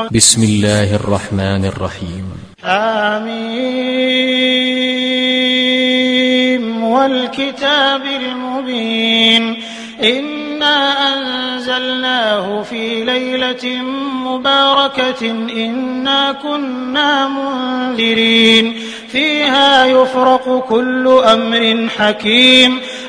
بسم الله الرحمن الرحيم. آمين. والكتاب المبين. إنا أنزلناه في ليلة مباركة. إنا كنا منذرين. فيها يفرق كل أمر حكيم.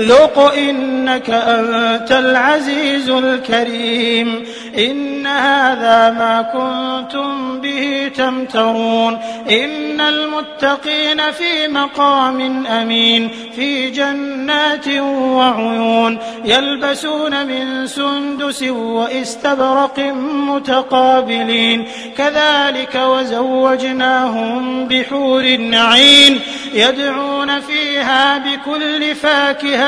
ذق إنك أنت العزيز الكريم. إن هذا ما كنتم به تمترون. إن المتقين في مقام أمين في جنات وعيون يلبسون من سندس وإستبرق متقابلين. كذلك وزوجناهم بحور عين يدعون فيها بكل فاكهة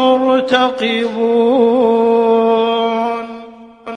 مرتقبون